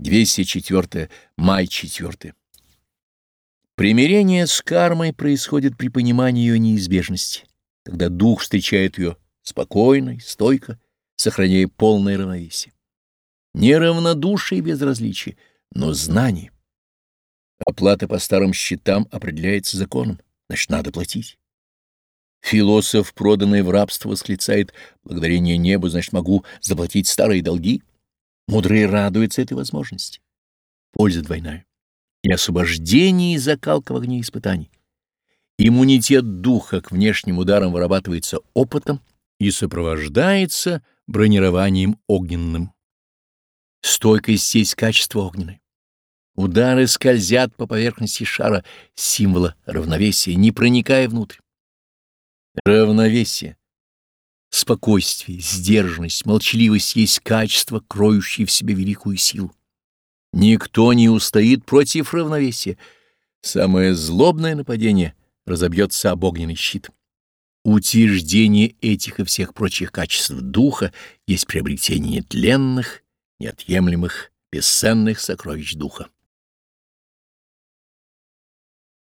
204. Май 4. Примирение с кармой происходит при понимании ее неизбежности, когда дух встречает ее спокойно и стойко, сохраняя полное равновесие. Не равнодушие и безразличие, но знание. Оплата по старым счетам определяется законом, значит, надо платить. Философ, проданный в рабство, восклицает «благодарение небу, значит, могу заплатить старые долги». Мудрые радуются этой возможности. Польза двойная. И освобождение и закалка в огне испытаний. Иммунитет духа к внешним ударам вырабатывается опытом и сопровождается бронированием огненным. Стойкость есть качество огненное. Удары скользят по поверхности шара символа равновесия, не проникая внутрь. Равновесие, спокойствие, сдержанность, молчаливость есть качества, кроющие в себе великую силу. Никто не устоит против равновесия. Самое злобное нападение разобьется об огненный щит. Утверждение этих и всех прочих качеств духа есть приобретение нетленных, неотъемлемых, бесценных сокровищ духа.